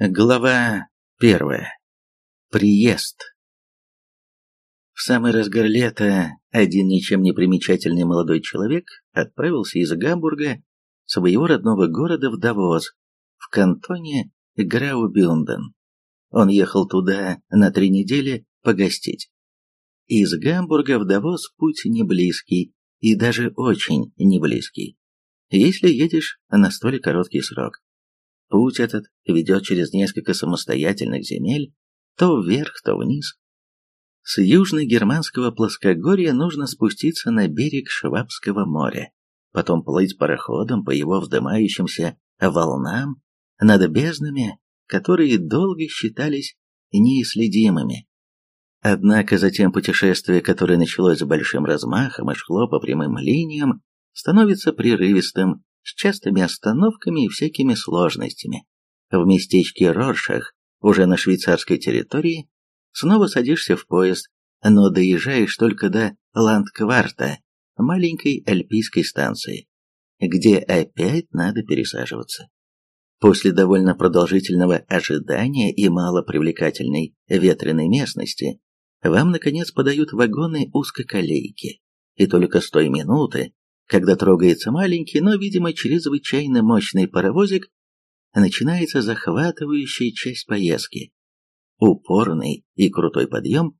Глава первая. Приезд. В самый разгар лета один ничем не примечательный молодой человек отправился из Гамбурга, своего родного города, в Давос, в кантоне Граубюнден. Он ехал туда на три недели погостить. Из Гамбурга в Давос путь не близкий и даже очень не близкий, если едешь на столь короткий срок. Путь этот ведет через несколько самостоятельных земель, то вверх, то вниз. С южно-германского плоскогорья нужно спуститься на берег Швабского моря, потом плыть пароходом по его вздымающимся волнам над безднами, которые долго считались неисследимыми. Однако затем путешествие, которое началось с большим размахом и шло по прямым линиям, становится прерывистым с частыми остановками и всякими сложностями. В местечке Роршах, уже на швейцарской территории, снова садишься в поезд, но доезжаешь только до Ландкварта, маленькой альпийской станции, где опять надо пересаживаться. После довольно продолжительного ожидания и малопривлекательной ветреной местности, вам, наконец, подают вагоны узкоколейки, и только с той минуты, когда трогается маленький, но, видимо, чрезвычайно мощный паровозик, начинается захватывающая часть поездки. Упорный и крутой подъем,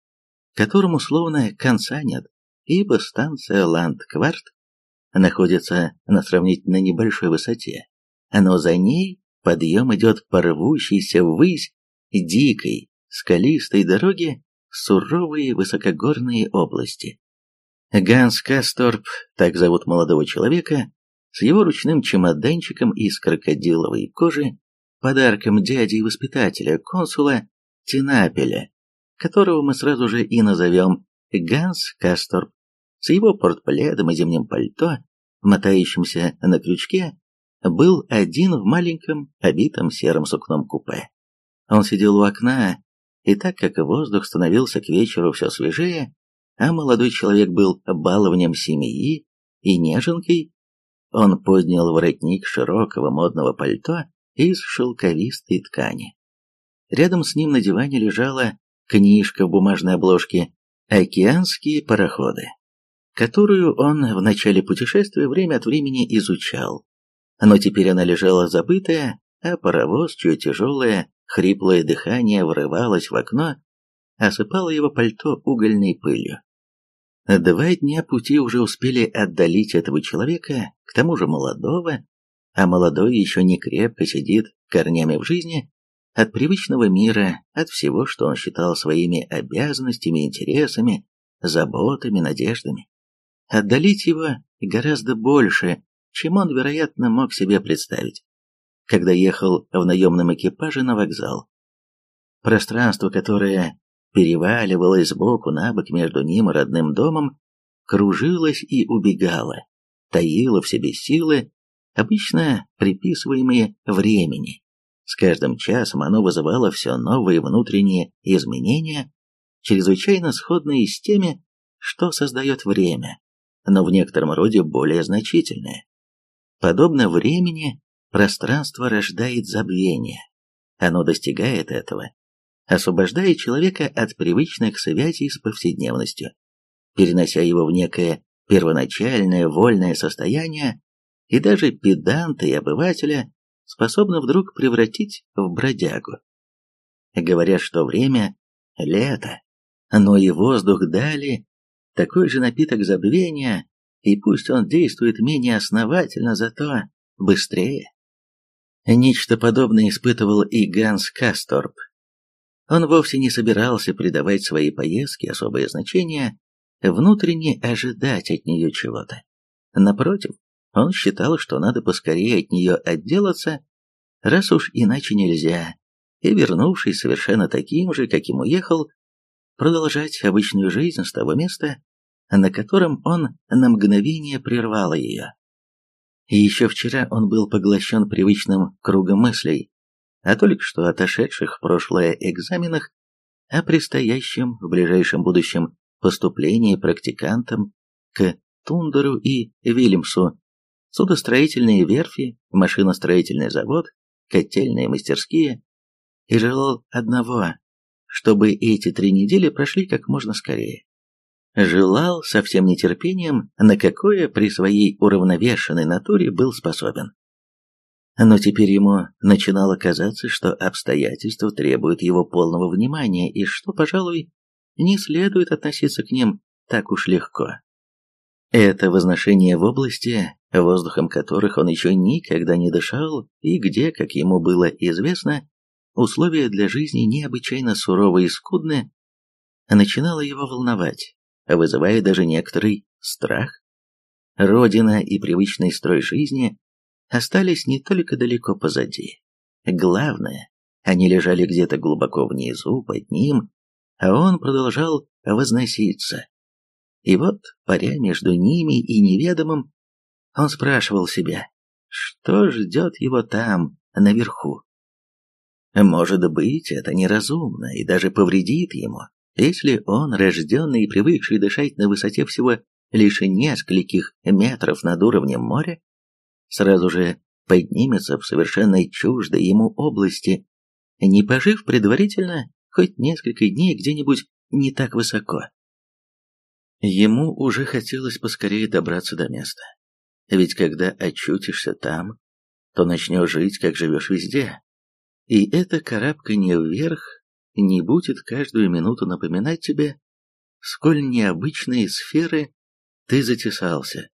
которому словно конца нет, ибо станция Ландкварт находится на сравнительно небольшой высоте, но за ней подъем идет по рвущейся ввысь дикой, скалистой дороге суровые высокогорные области. Ганс Касторп, так зовут молодого человека, с его ручным чемоданчиком из крокодиловой кожи, подарком дяди и воспитателя, консула Тинапеля, которого мы сразу же и назовем Ганс Касторп, с его портпледом и зимним пальто, мотающимся на крючке, был один в маленьком, обитом серым сукном купе. Он сидел у окна, и так как воздух становился к вечеру все свежее, а молодой человек был баловнем семьи и неженкой, он поднял воротник широкого модного пальто из шелковистой ткани. Рядом с ним на диване лежала книжка в бумажной обложке «Океанские пароходы», которую он в начале путешествия время от времени изучал. Но теперь она лежала забытая, а паровоз, чье тяжелое, хриплое дыхание врывалось в окно, осыпало его пальто угольной пылью. Два дня пути уже успели отдалить этого человека, к тому же молодого, а молодой еще не крепко сидит корнями в жизни, от привычного мира, от всего, что он считал своими обязанностями, интересами, заботами, надеждами. Отдалить его гораздо больше, чем он, вероятно, мог себе представить, когда ехал в наемном экипаже на вокзал. Пространство, которое переваливалась сбоку на бок между ним и родным домом, кружилась и убегала, таила в себе силы, обычно приписываемые времени. С каждым часом оно вызывало все новые внутренние изменения, чрезвычайно сходные с теми, что создает время, но в некотором роде более значительные. Подобно времени, пространство рождает забвение. Оно достигает этого, освобождая человека от привычных связей с повседневностью, перенося его в некое первоначальное вольное состояние, и даже педанта и обывателя способны вдруг превратить в бродягу. Говорят, что время — лето, но и воздух дали, такой же напиток забвения, и пусть он действует менее основательно, зато быстрее. Нечто подобное испытывал и Ганс Касторп, он вовсе не собирался придавать своей поездке особое значение, внутренне ожидать от нее чего-то. Напротив, он считал, что надо поскорее от нее отделаться, раз уж иначе нельзя, и, вернувшись совершенно таким же, каким уехал, продолжать обычную жизнь с того места, на котором он на мгновение прервал ее. Еще вчера он был поглощен привычным кругом мыслей, а только что отошедших в прошлое экзаменах, о предстоящем в ближайшем будущем поступлении практикантам к Тундеру и Вильямсу, судостроительные верфи, машиностроительный завод, котельные мастерские, и желал одного, чтобы эти три недели прошли как можно скорее. Желал со всем нетерпением, на какое при своей уравновешенной натуре был способен. Но теперь ему начинало казаться, что обстоятельства требуют его полного внимания и что, пожалуй, не следует относиться к ним так уж легко. Это возношение в области, воздухом которых он еще никогда не дышал, и где, как ему было известно, условия для жизни необычайно суровые и скудны, начинало его волновать, вызывая даже некоторый страх. Родина и привычный строй жизни остались не только далеко позади. Главное, они лежали где-то глубоко внизу, под ним, а он продолжал возноситься. И вот, паря между ними и неведомым, он спрашивал себя, что ждет его там, наверху. Может быть, это неразумно и даже повредит ему, если он, рожденный и привыкший дышать на высоте всего лишь нескольких метров над уровнем моря, сразу же поднимется в совершенно чуждой ему области, не пожив предварительно хоть несколько дней где-нибудь не так высоко. Ему уже хотелось поскорее добраться до места. Ведь когда очутишься там, то начнешь жить, как живешь везде. И это карабканье вверх не будет каждую минуту напоминать тебе, сколь необычные сферы ты затесался.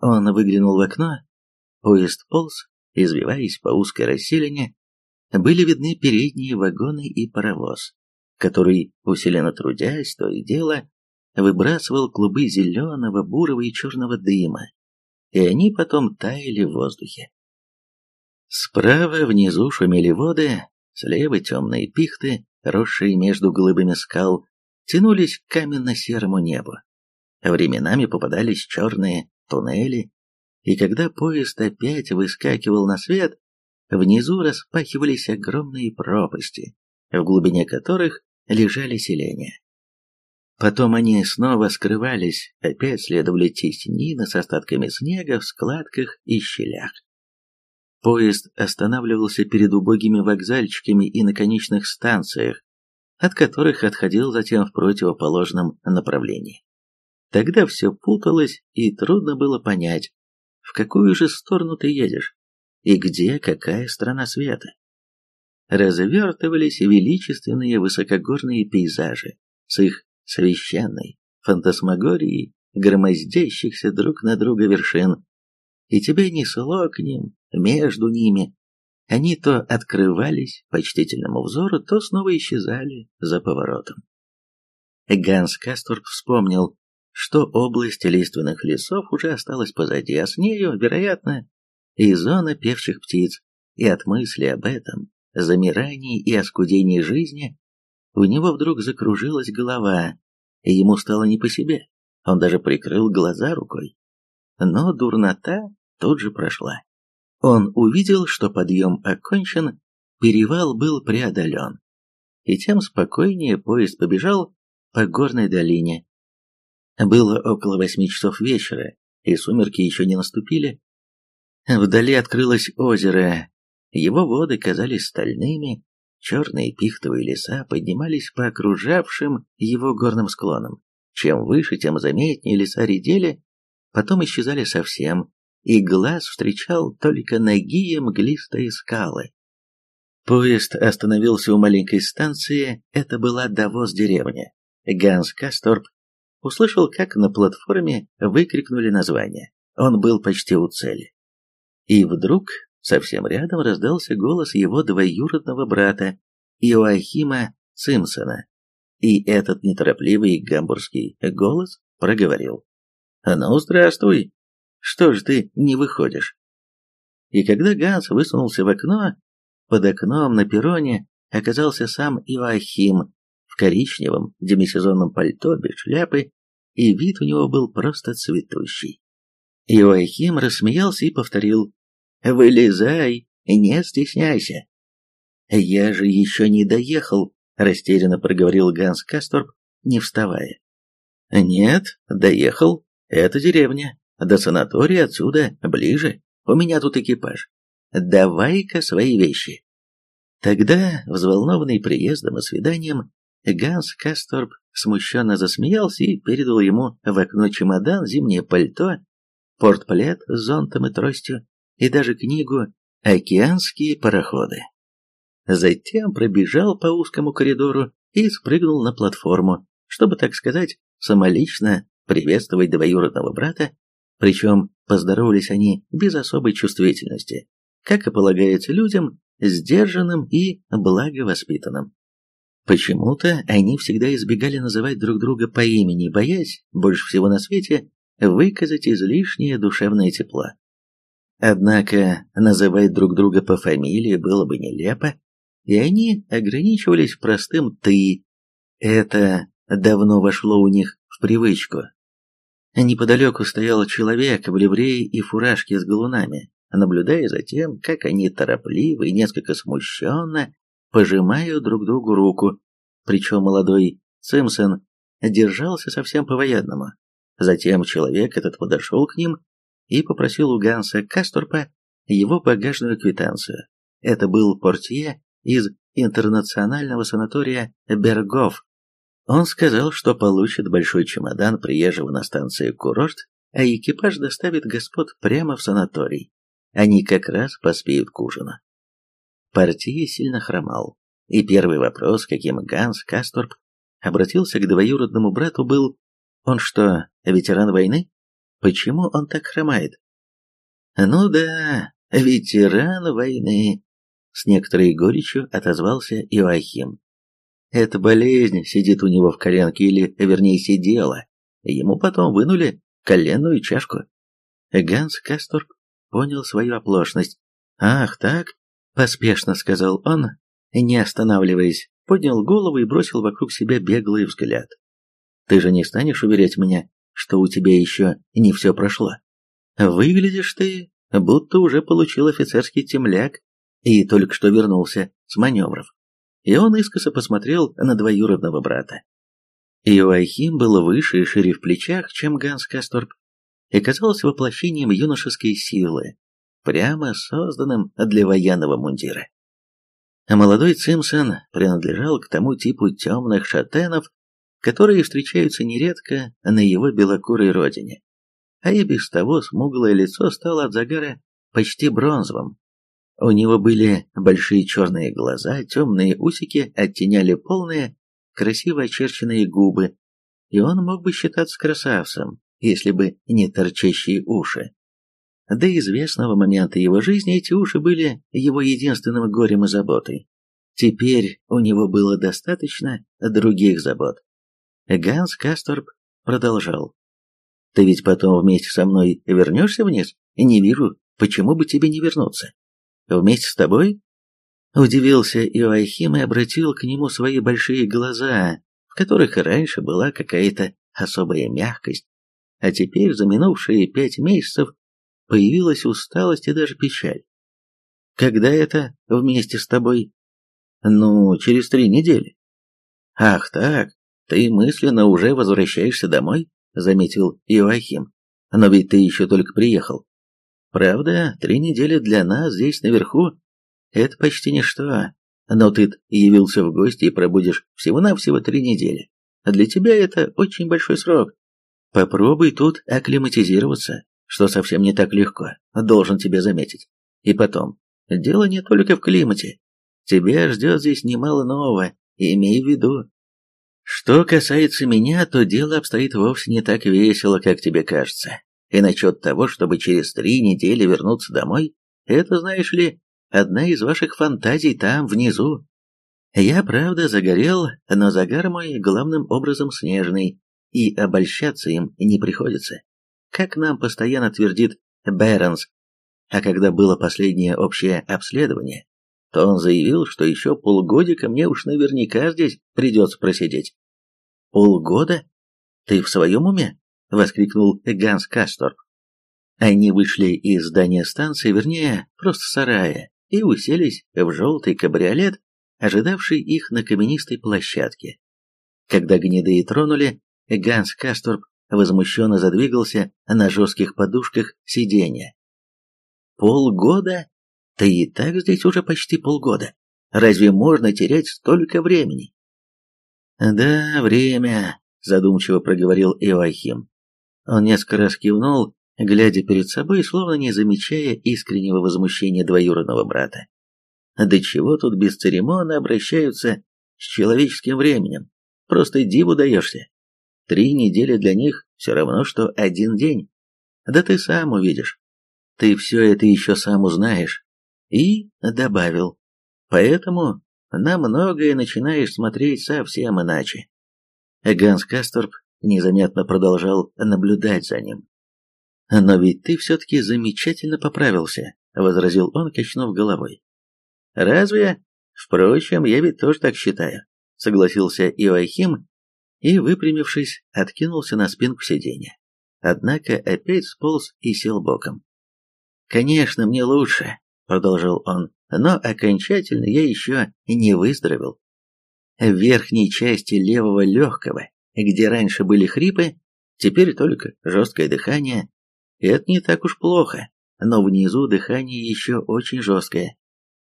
Он выглянул в окно, поезд полз, извиваясь по узкой расселине, были видны передние вагоны и паровоз, который, усиленно трудясь, то и дело, выбрасывал клубы зеленого, бурого и черного дыма, и они потом таяли в воздухе. Справа внизу шумели воды, слева темные пихты, росшие между глыбами скал, тянулись к каменно-серому небу. Временами попадались черные туннели, и когда поезд опять выскакивал на свет, внизу распахивались огромные пропасти, в глубине которых лежали селения. Потом они снова скрывались, опять следовали теснины с остатками снега в складках и щелях. Поезд останавливался перед убогими вокзальчиками и на конечных станциях, от которых отходил затем в противоположном направлении. Тогда все путалось, и трудно было понять, в какую же сторону ты едешь, и где какая страна света. Развертывались величественные высокогорные пейзажи с их священной фантасмагорией громоздящихся друг на друга вершин, и тебя несло к ним, между ними. Они то открывались почтительному взору, то снова исчезали за поворотом. Ганс Касторп вспомнил, что область лиственных лесов уже осталась позади, а с нею, вероятно, и зона певчих птиц, и от мысли об этом, замирании и оскудении жизни, у него вдруг закружилась голова, и ему стало не по себе. Он даже прикрыл глаза рукой. Но дурнота тут же прошла. Он увидел, что подъем окончен, перевал был преодолен. И тем спокойнее поезд побежал по горной долине. Было около восьми часов вечера, и сумерки еще не наступили. Вдали открылось озеро. Его воды казались стальными, черные пихтовые леса поднимались по окружавшим его горным склонам. Чем выше, тем заметнее леса редели, потом исчезали совсем, и глаз встречал только ноги мглистые скалы. Поезд остановился у маленькой станции, это была Давос-деревня. Ганс Касторп услышал, как на платформе выкрикнули название. Он был почти у цели. И вдруг совсем рядом раздался голос его двоюродного брата Иоахима Цимсона. И этот неторопливый гамбургский голос проговорил. «Ну, здравствуй! Что ж ты не выходишь?» И когда Ганс высунулся в окно, под окном на перроне оказался сам Иоахим коричневом демисезонном пальто без шляпы, и вид у него был просто цветущий. Иоахим рассмеялся и повторил «Вылезай, не стесняйся». «Я же еще не доехал», — растерянно проговорил Ганс Касторп, не вставая. «Нет, доехал. Это деревня. До санатория отсюда ближе. У меня тут экипаж. Давай-ка свои вещи». Тогда, взволнованный приездом и свиданием, Ганс Касторп смущенно засмеялся и передал ему в окно чемодан, зимнее пальто, портплет с зонтом и тростью и даже книгу «Океанские пароходы». Затем пробежал по узкому коридору и спрыгнул на платформу, чтобы, так сказать, самолично приветствовать двоюродного брата, причем поздоровались они без особой чувствительности, как и полагается людям, сдержанным и благовоспитанным. Почему-то они всегда избегали называть друг друга по имени, боясь, больше всего на свете, выказать излишнее душевное тепло. Однако называть друг друга по фамилии было бы нелепо, и они ограничивались простым «ты». Это давно вошло у них в привычку. Неподалеку стоял человек в ливрее и фуражке с галунами, наблюдая за тем, как они торопливо и несколько смущенно пожимают друг другу руку, причем молодой Симпсон держался совсем по-военному. Затем человек этот подошел к ним и попросил у Ганса Касторпа его багажную квитанцию. Это был портье из интернационального санатория Бергов. Он сказал, что получит большой чемодан приезжего на станции курорт, а экипаж доставит господ прямо в санаторий. Они как раз поспеют к ужину. Партия сильно хромал, и первый вопрос, каким Ганс Касторп обратился к двоюродному брату, был «Он что, ветеран войны? Почему он так хромает?» «Ну да, ветеран войны», — с некоторой горечью отозвался Иоахим. «Эта болезнь сидит у него в коленке, или, вернее, сидела. Ему потом вынули коленную чашку». Ганс Касторп понял свою оплошность. «Ах, так?» – поспешно сказал он, не останавливаясь, поднял голову и бросил вокруг себя беглый взгляд. «Ты же не станешь уверять меня, что у тебя еще не все прошло? Выглядишь ты, будто уже получил офицерский темляк и только что вернулся с маневров». И он искоса посмотрел на двоюродного брата. Иоахим был выше и шире в плечах, чем Ганс Касторп, и казался воплощением юношеской силы, прямо созданным для военного мундира. А молодой Цимсон принадлежал к тому типу темных шатенов, которые встречаются нередко на его белокурой родине. А и без того смуглое лицо стало от загара почти бронзовым. У него были большие черные глаза, темные усики оттеняли полные, красиво очерченные губы, и он мог бы считаться красавцем, если бы не торчащие уши. До известного момента его жизни эти уши были его единственным горем и заботой. Теперь у него было достаточно других забот. Ганс Касторп продолжал. «Ты ведь потом вместе со мной вернешься вниз? Не вижу, почему бы тебе не вернуться. Вместе с тобой?» Удивился Иоахим и обратил к нему свои большие глаза, в которых раньше была какая-то особая мягкость, а теперь за минувшие пять месяцев появилась усталость и даже печаль. Когда это вместе с тобой? Ну, через три недели. Ах так, ты мысленно уже возвращаешься домой? Заметил Иоахим. Но ведь ты еще только приехал. Правда, три недели для нас здесь наверху — это почти ничто. Но ты явился в гости и пробудешь всего-навсего три недели. А для тебя это очень большой срок. Попробуй тут акклиматизироваться, что совсем не так легко, должен тебе заметить. И потом, дело не только в климате. Тебя ждет здесь немало нового, имей в виду. Что касается меня, то дело обстоит вовсе не так весело, как тебе кажется. И насчет того, чтобы через три недели вернуться домой, это, знаешь ли, одна из ваших фантазий там, внизу. Я, правда, загорел, но загар мой главным образом снежный, и обольщаться им не приходится. Как нам постоянно твердит Бернс, а когда было последнее общее обследование, то он заявил, что еще полгодика мне уж наверняка здесь придется просидеть. «Полгода? Ты в своем уме?» — воскликнул Ганс Касторп. Они вышли из здания станции, вернее, просто сарая, и уселись в желтый кабриолет, ожидавший их на каменистой площадке. Когда гнедые тронули, Ганс Касторп возмущенно задвигался на жестких подушках сиденья. «Полгода? Ты и так здесь уже почти полгода. Разве можно терять столько времени? Да, время, задумчиво проговорил Иоахим. Он несколько раз кивнул, глядя перед собой, словно не замечая искреннего возмущения двоюродного брата. До чего тут бесцеремонно обращаются с человеческим временем? Просто диву даешься. Три недели для них все равно, что один день. Да ты сам увидишь. Ты все это еще сам узнаешь. И добавил. Поэтому на многое начинаешь смотреть совсем иначе. Ганс Касторп незаметно продолжал наблюдать за ним. «Но ведь ты все-таки замечательно поправился», — возразил он, качнув головой. «Разве? Впрочем, я ведь тоже так считаю», — согласился Иоахим и, выпрямившись, откинулся на спинку сиденья. Однако опять сполз и сел боком. «Конечно, мне лучше», — продолжал он, — «но окончательно я еще не выздоровел. В верхней части левого легкого, где раньше были хрипы, теперь только жесткое дыхание. Это не так уж плохо, но внизу дыхание еще очень жесткое.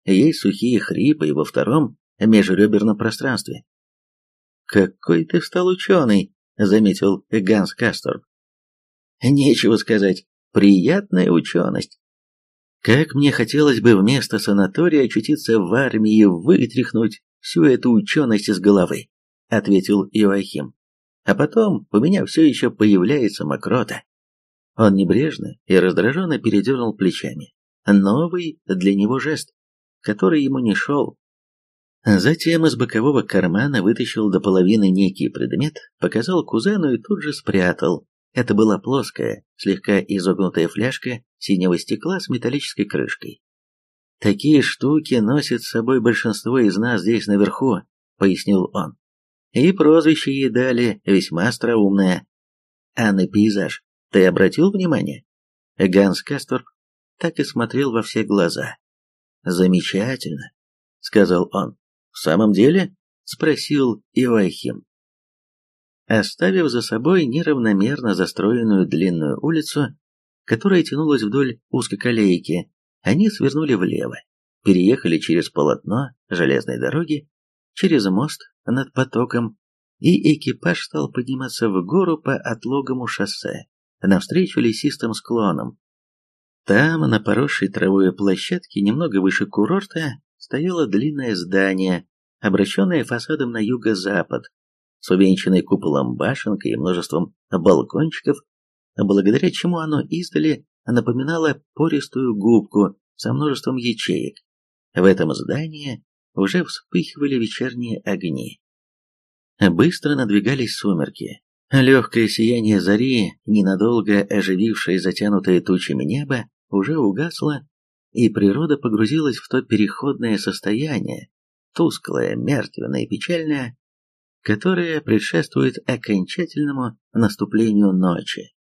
Есть сухие хрипы во втором межреберном пространстве. «Какой ты стал ученый!» — заметил Ганс Касторб. «Нечего сказать, приятная ученость. Как мне хотелось бы вместо санатория очутиться в армии и вытряхнуть всю эту ученость из головы», — ответил Иоахим. «А потом у меня все еще появляется мокрота». Он небрежно и раздраженно передернул плечами. Новый для него жест, который ему не шел, Затем из бокового кармана вытащил до половины некий предмет, показал кузену и тут же спрятал. Это была плоская, слегка изогнутая фляжка синего стекла с металлической крышкой. «Такие штуки носит с собой большинство из нас здесь наверху», — пояснил он. «И прозвище ей дали весьма остроумное. А на пейзаж ты обратил внимание?» Ганс Касторп так и смотрел во все глаза. «Замечательно», — сказал он. «В самом деле?» — спросил Ивахим. Оставив за собой неравномерно застроенную длинную улицу, которая тянулась вдоль узкоколейки, они свернули влево, переехали через полотно железной дороги, через мост над потоком, и экипаж стал подниматься в гору по отлогому шоссе, навстречу лесистым склонам. Там, на поросшей травой площадке, немного выше курорта, стояло длинное здание, обращенное фасадом на юго-запад, с увенчанной куполом башенкой и множеством балкончиков, благодаря чему оно издали напоминало пористую губку со множеством ячеек. В этом здании уже вспыхивали вечерние огни. Быстро надвигались сумерки. Легкое сияние зари, ненадолго оживившее затянутое тучами небо, уже угасло, и природа погрузилась в то переходное состояние, тусклое, мертвенное и печальное, которое предшествует окончательному наступлению ночи.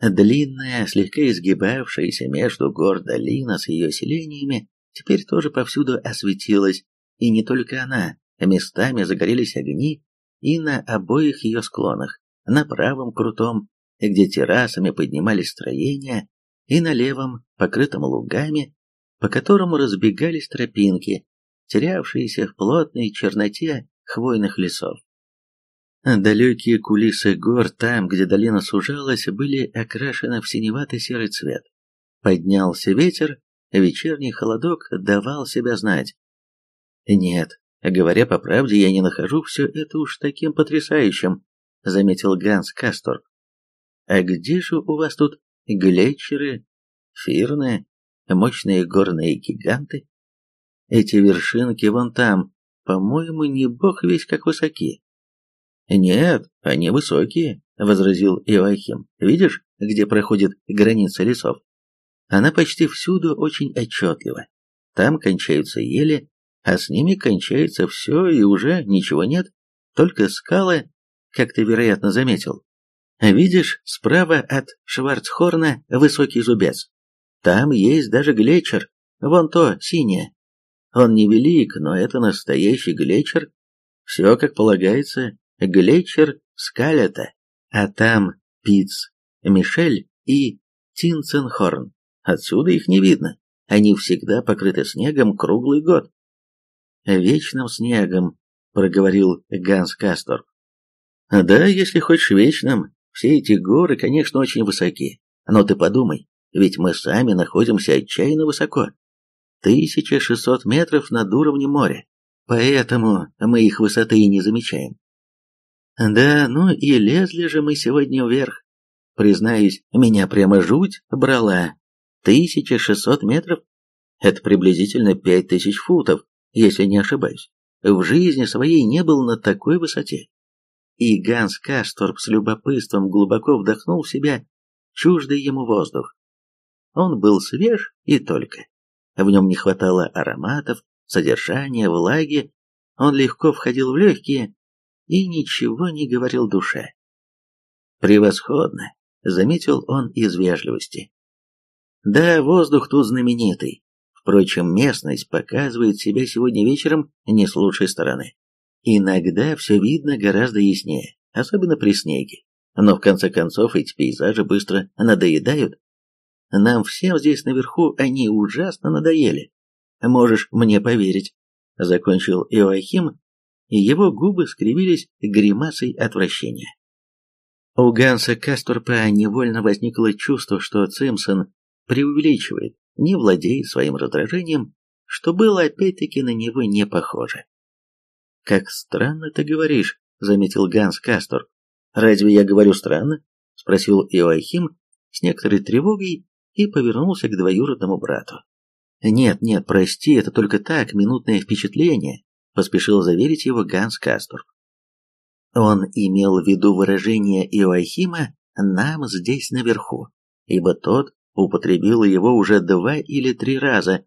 Длинная, слегка изгибавшаяся между гор долина с ее селениями теперь тоже повсюду осветилась, и не только она, местами загорелись огни и на обоих ее склонах, на правом крутом, где террасами поднимались строения, и на левом, покрытом лугами, по которому разбегались тропинки, терявшиеся в плотной черноте хвойных лесов. Далекие кулисы гор, там, где долина сужалась, были окрашены в синевато-серый цвет. Поднялся ветер, вечерний холодок давал себя знать. «Нет, говоря по правде, я не нахожу все это уж таким потрясающим», заметил Ганс Касторп. «А где же у вас тут глетчеры, фирны, мощные горные гиганты. Эти вершинки вон там, по-моему, не бог весь как высоки. Нет, они высокие, возразил Иоахим. Видишь, где проходит граница лесов? Она почти всюду очень отчетлива. Там кончаются ели, а с ними кончается все и уже ничего нет, только скалы, как ты, вероятно, заметил. Видишь, справа от Шварцхорна высокий зубец. Там есть даже глечер, вон то, синее. Он невелик, но это настоящий глечер. Все как полагается, глечер скалета. А там Пиц, Мишель и Тинценхорн. Отсюда их не видно. Они всегда покрыты снегом круглый год. вечным снегом, проговорил Ганс Кастор. Да, если хочешь вечным, все эти горы, конечно, очень высоки. Но ты подумай, ведь мы сами находимся отчаянно высоко. 1600 метров над уровнем моря. Поэтому мы их высоты и не замечаем. Да, ну и лезли же мы сегодня вверх. Признаюсь, меня прямо жуть брала. 1600 метров – это приблизительно 5000 футов, если не ошибаюсь. В жизни своей не был на такой высоте. И Ганс Касторп с любопытством глубоко вдохнул в себя чуждый ему воздух. Он был свеж и только. В нем не хватало ароматов, содержания, влаги, он легко входил в легкие и ничего не говорил душе. «Превосходно», — заметил он из вежливости. «Да, воздух тут знаменитый. Впрочем, местность показывает себя сегодня вечером не с лучшей стороны. Иногда все видно гораздо яснее, особенно при снеге. Но в конце концов эти пейзажи быстро надоедают. Нам всем здесь наверху они ужасно надоели. Можешь мне поверить, закончил Иоахим, и его губы скривились гримасой отвращения. У Ганса Касторпа невольно возникло чувство, что Цимсон преувеличивает, не владеет своим раздражением, что было опять-таки на него не похоже. «Как странно ты говоришь», — заметил Ганс Кастор. «Разве я говорю странно?» — спросил Иоахим с некоторой тревогой и повернулся к двоюродному брату. «Нет, нет, прости, это только так, минутное впечатление», — поспешил заверить его Ганс Кастор. Он имел в виду выражение Иоахима «нам здесь наверху», ибо тот употребил его уже два или три раза.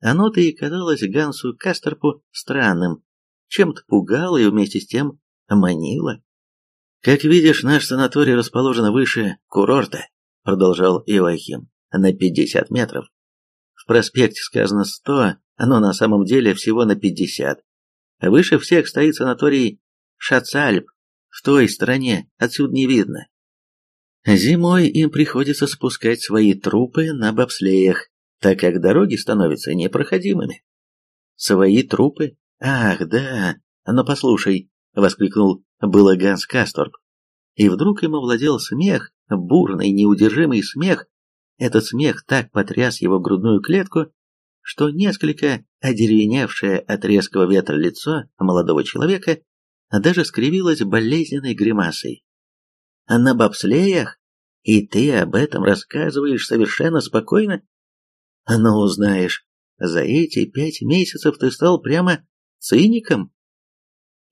Оно-то и казалось Гансу Кастерпу странным, чем-то пугало и вместе с тем манило. «Как видишь, наш санаторий расположен выше курорта», — продолжал Иоахим, — «на 50 метров. В проспекте сказано 100, но на самом деле всего на 50. Выше всех стоит санаторий Шацальп, в той стороне, отсюда не видно. Зимой им приходится спускать свои трупы на бобслеях, так как дороги становятся непроходимыми. Свои трупы? Ах, да, но послушай, воскликнул было Ганс. И вдруг ему владел смех, бурный, неудержимый смех. Этот смех так потряс его грудную клетку, что несколько одеревеневшее от резкого ветра лицо молодого человека даже скривилось болезненной гримасой. На бобслеях? И ты об этом рассказываешь совершенно спокойно? Ну, узнаешь, за эти пять месяцев ты стал прямо циником.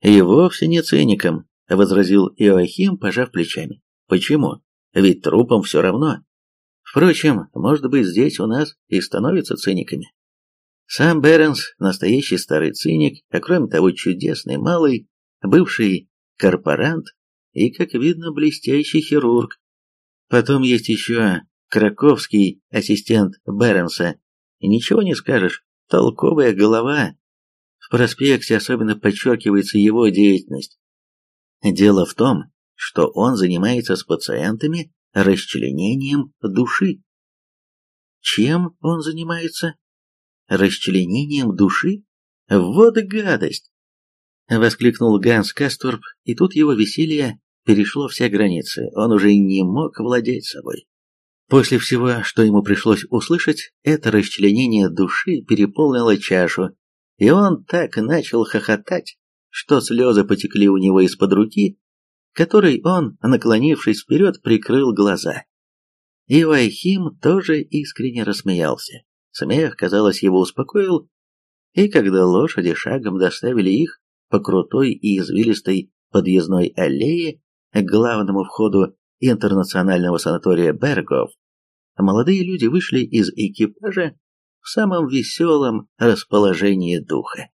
И вовсе не циником, возразил Иоахим, пожав плечами. Почему? Ведь трупам все равно. Впрочем, может быть, здесь у нас и становятся циниками. Сам Беренс – настоящий старый циник, а кроме того чудесный малый, бывший корпорант и, как видно, блестящий хирург. Потом есть еще краковский ассистент Беренса. Ничего не скажешь, толковая голова. В проспекте особенно подчеркивается его деятельность. Дело в том, что он занимается с пациентами расчленением души. Чем он занимается? Расчленением души? Вот гадость! Воскликнул Ганс Касторп, и тут его веселье перешло все границы, он уже не мог владеть собой. После всего, что ему пришлось услышать, это расчленение души переполнило чашу, и он так начал хохотать, что слезы потекли у него из-под руки, которой он, наклонившись вперед, прикрыл глаза. И Вайхим тоже искренне рассмеялся. Смех, казалось, его успокоил, и когда лошади шагом доставили их по крутой и извилистой подъездной аллее к главному входу интернационального санатория Бергов, молодые люди вышли из экипажа самом веселом расположении духа.